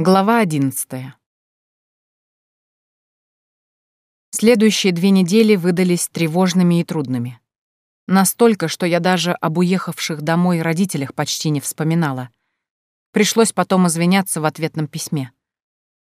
Глава одиннадцатая. Следующие две недели выдались тревожными и трудными. Настолько, что я даже об уехавших домой родителях почти не вспоминала. Пришлось потом извиняться в ответном письме.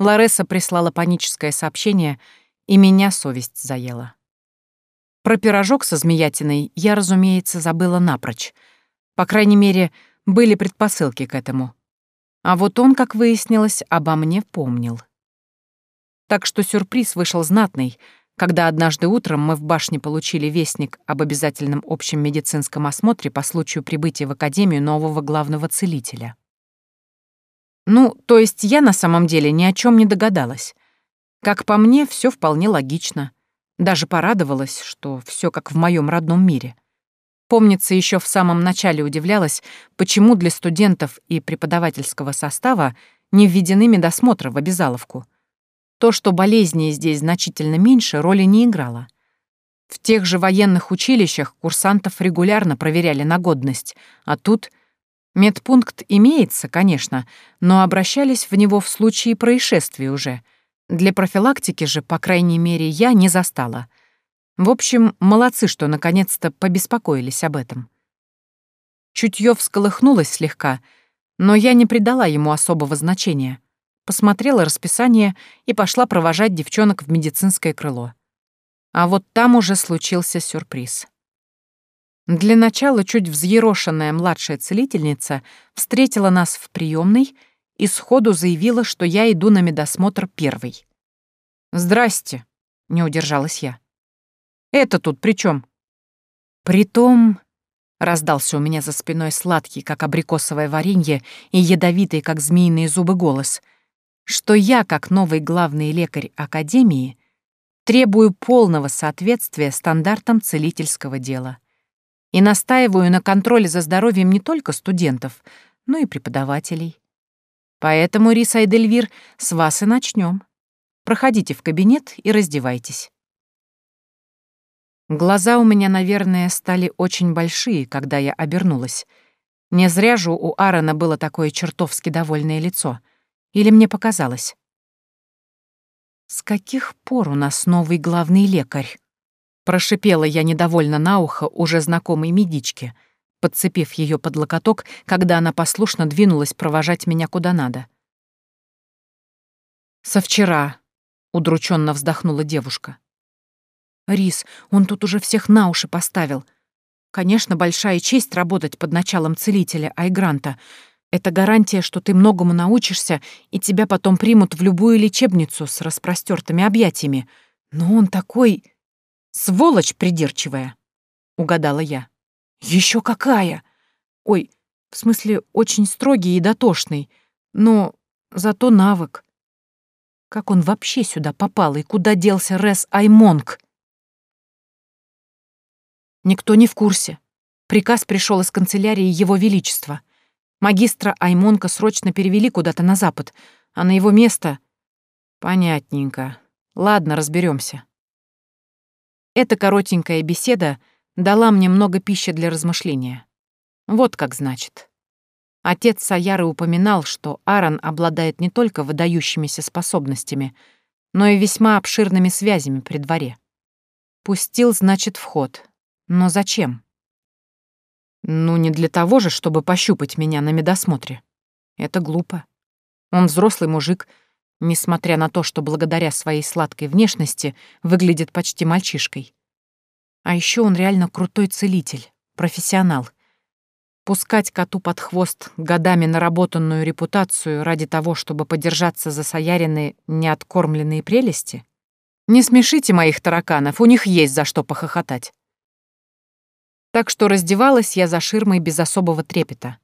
Лареса прислала паническое сообщение, и меня совесть заела. Про пирожок со змеятиной я, разумеется, забыла напрочь. По крайней мере, были предпосылки к этому. А вот он, как выяснилось, обо мне помнил. Так что сюрприз вышел знатный, когда однажды утром мы в башне получили вестник об обязательном общем медицинском осмотре по случаю прибытия в Академию нового главного целителя. Ну, то есть я на самом деле ни о чем не догадалась. Как по мне, все вполне логично. Даже порадовалась, что все как в моем родном мире — Помнится, еще в самом начале удивлялась, почему для студентов и преподавательского состава не введены медосмотры в обязаловку. То, что болезней здесь значительно меньше, роли не играло. В тех же военных училищах курсантов регулярно проверяли на годность, а тут медпункт имеется, конечно, но обращались в него в случае происшествий уже. Для профилактики же, по крайней мере, я не застала — в общем, молодцы, что наконец-то побеспокоились об этом. Чутье всколыхнулось слегка, но я не придала ему особого значения. Посмотрела расписание и пошла провожать девчонок в медицинское крыло. А вот там уже случился сюрприз. Для начала чуть взъерошенная младшая целительница встретила нас в приемной и сходу заявила, что я иду на медосмотр первой. «Здрасте», — не удержалась я. Это тут при чем? Притом, раздался у меня за спиной сладкий, как абрикосовое варенье, и ядовитый, как змеиные зубы, голос, что я, как новый главный лекарь Академии, требую полного соответствия стандартам целительского дела и настаиваю на контроле за здоровьем не только студентов, но и преподавателей. Поэтому, Риса Эдельвир, с вас и начнем. Проходите в кабинет и раздевайтесь. Глаза у меня, наверное, стали очень большие, когда я обернулась. Не зря же у Аарона было такое чертовски довольное лицо. Или мне показалось? «С каких пор у нас новый главный лекарь?» Прошипела я недовольно на ухо уже знакомой медичке, подцепив ее под локоток, когда она послушно двинулась провожать меня куда надо. «Со вчера», — удрученно вздохнула девушка. Рис, он тут уже всех на уши поставил. Конечно, большая честь работать под началом целителя Айгранта. Это гарантия, что ты многому научишься, и тебя потом примут в любую лечебницу с распростертыми объятиями. Но он такой... Сволочь придирчивая, — угадала я. Еще какая! Ой, в смысле, очень строгий и дотошный, но зато навык. Как он вообще сюда попал и куда делся Рес Аймонг? Никто не в курсе. Приказ пришел из канцелярии Его Величества. Магистра Аймонка срочно перевели куда-то на запад, а на его место... Понятненько. Ладно, разберемся. Эта коротенькая беседа дала мне много пищи для размышления. Вот как значит. Отец Саяры упоминал, что Аарон обладает не только выдающимися способностями, но и весьма обширными связями при дворе. Пустил, значит, вход, но зачем? Ну, не для того же, чтобы пощупать меня на медосмотре. Это глупо. Он взрослый мужик, несмотря на то, что благодаря своей сладкой внешности выглядит почти мальчишкой. А еще он реально крутой целитель, профессионал. Пускать коту под хвост годами наработанную репутацию ради того, чтобы подержаться за саярины неоткормленные прелести? Не смешите моих тараканов, у них есть за что похохотать так что раздевалась я за ширмой без особого трепета.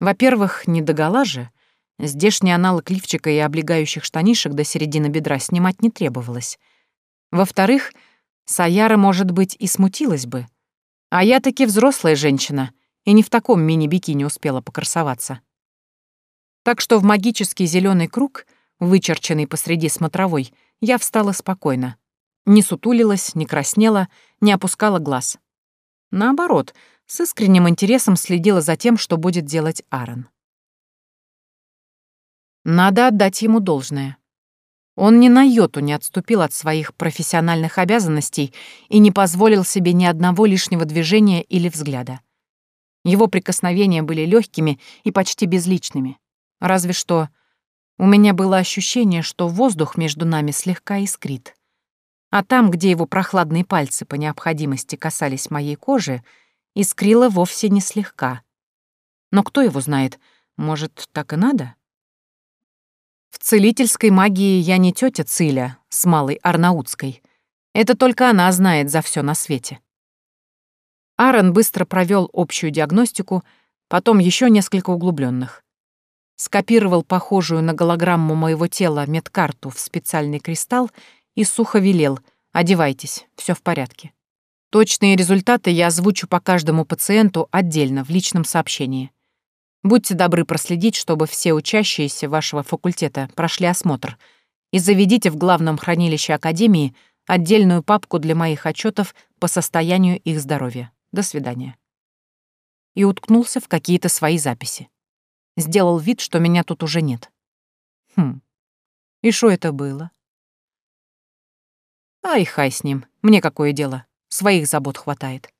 Во-первых, не догола же, здешний аналог лифчика и облегающих штанишек до середины бедра снимать не требовалось. Во-вторых, Саяра, может быть, и смутилась бы. А я таки взрослая женщина, и не в таком мини-бикини успела покрасоваться. Так что в магический зеленый круг, вычерченный посреди смотровой, я встала спокойно. Не сутулилась, не краснела, не опускала глаз. Наоборот, с искренним интересом следила за тем, что будет делать Аарон. Надо отдать ему должное. Он ни на йоту не отступил от своих профессиональных обязанностей и не позволил себе ни одного лишнего движения или взгляда. Его прикосновения были легкими и почти безличными. Разве что у меня было ощущение, что воздух между нами слегка искрит. А там, где его прохладные пальцы по необходимости касались моей кожи, искрило вовсе не слегка. Но кто его знает, может, так и надо? В целительской магии я не тетя Циля с малой Арнаутской. Это только она знает за все на свете. Аарон быстро провел общую диагностику, потом еще несколько углубленных. Скопировал похожую на голограмму моего тела медкарту в специальный кристалл и сухо велел «Одевайтесь, все в порядке». Точные результаты я озвучу по каждому пациенту отдельно в личном сообщении. Будьте добры проследить, чтобы все учащиеся вашего факультета прошли осмотр и заведите в главном хранилище Академии отдельную папку для моих отчетов по состоянию их здоровья. До свидания. И уткнулся в какие-то свои записи. Сделал вид, что меня тут уже нет. Хм. И что это было? Ай, хай с ним. Мне какое дело. Своих забот хватает.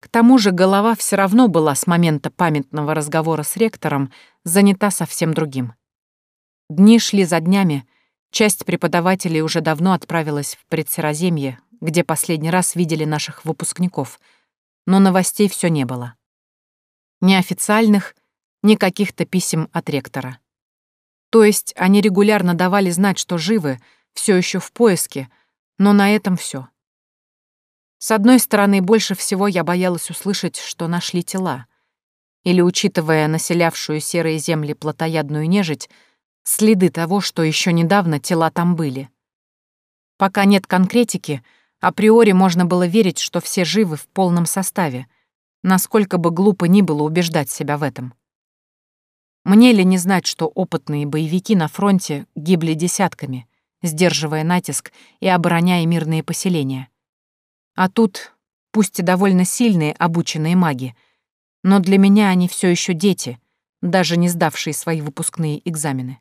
К тому же голова все равно была с момента памятного разговора с ректором занята совсем другим. Дни шли за днями, часть преподавателей уже давно отправилась в предсероземье, где последний раз видели наших выпускников, но новостей все не было. Ни официальных, ни каких-то писем от ректора. То есть они регулярно давали знать, что живы, все еще в поиске, но на этом все. С одной стороны, больше всего я боялась услышать, что нашли тела. Или, учитывая населявшую серые земли плотоядную нежить, следы того, что еще недавно тела там были. Пока нет конкретики, априори можно было верить, что все живы в полном составе, насколько бы глупо ни было убеждать себя в этом. Мне ли не знать, что опытные боевики на фронте гибли десятками, сдерживая натиск и обороняя мирные поселения? А тут, пусть и довольно сильные обученные маги, но для меня они все еще дети, даже не сдавшие свои выпускные экзамены.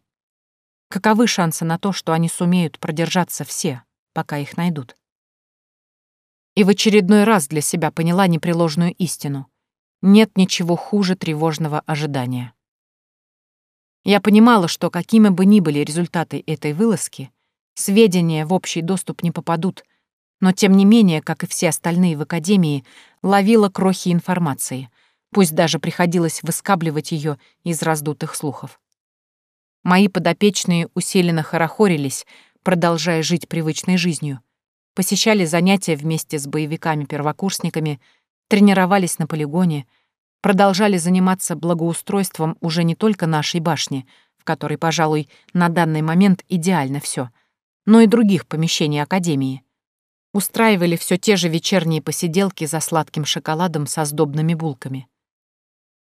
Каковы шансы на то, что они сумеют продержаться все, пока их найдут? И в очередной раз для себя поняла непреложную истину. Нет ничего хуже тревожного ожидания. Я понимала, что какими бы ни были результаты этой вылазки, сведения в общий доступ не попадут, но тем не менее, как и все остальные в Академии, ловила крохи информации, пусть даже приходилось выскабливать ее из раздутых слухов. Мои подопечные усиленно хорохорились, продолжая жить привычной жизнью, посещали занятия вместе с боевиками-первокурсниками, тренировались на полигоне, продолжали заниматься благоустройством уже не только нашей башни, в которой, пожалуй, на данный момент идеально все, но и других помещений Академии — устраивали все те же вечерние посиделки за сладким шоколадом со сдобными булками.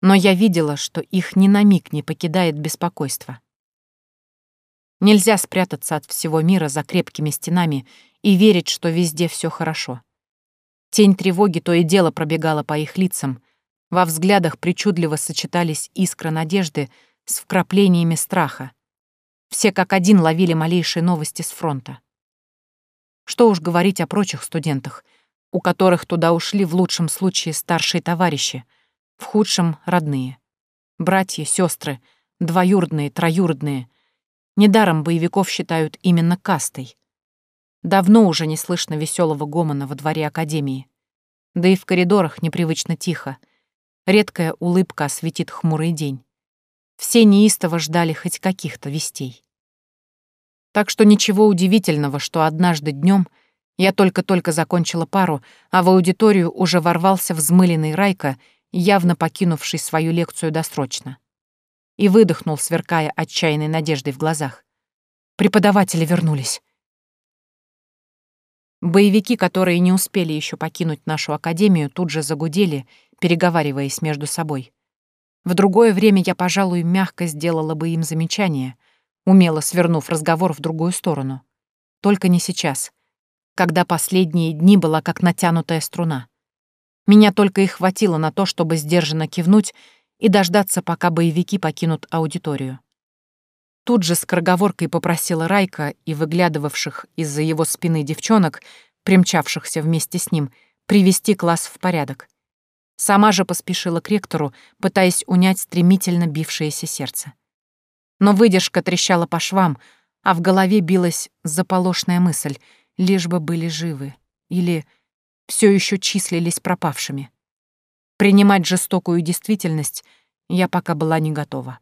Но я видела, что их ни на миг не покидает беспокойство. Нельзя спрятаться от всего мира за крепкими стенами и верить, что везде все хорошо. Тень тревоги то и дело пробегала по их лицам, во взглядах причудливо сочетались искра надежды с вкраплениями страха. Все как один ловили малейшие новости с фронта. Что уж говорить о прочих студентах, у которых туда ушли в лучшем случае старшие товарищи, в худшем — родные. Братья, сестры, двоюродные, троюродные. Недаром боевиков считают именно кастой. Давно уже не слышно веселого гомона во дворе Академии. Да и в коридорах непривычно тихо. Редкая улыбка осветит хмурый день. Все неистово ждали хоть каких-то вестей. Так что ничего удивительного, что однажды днем я только-только закончила пару, а в аудиторию уже ворвался взмыленный Райка, явно покинувший свою лекцию досрочно. И выдохнул, сверкая отчаянной надеждой в глазах. Преподаватели вернулись. Боевики, которые не успели еще покинуть нашу академию, тут же загудели, переговариваясь между собой. В другое время я, пожалуй, мягко сделала бы им замечание — умело свернув разговор в другую сторону. Только не сейчас, когда последние дни была как натянутая струна. Меня только и хватило на то, чтобы сдержанно кивнуть и дождаться, пока боевики покинут аудиторию. Тут же скороговоркой попросила Райка и выглядывавших из-за его спины девчонок, примчавшихся вместе с ним, привести класс в порядок. Сама же поспешила к ректору, пытаясь унять стремительно бившееся сердце. Но выдержка трещала по швам, а в голове билась заполошная мысль, лишь бы были живы или все еще числились пропавшими. Принимать жестокую действительность я пока была не готова.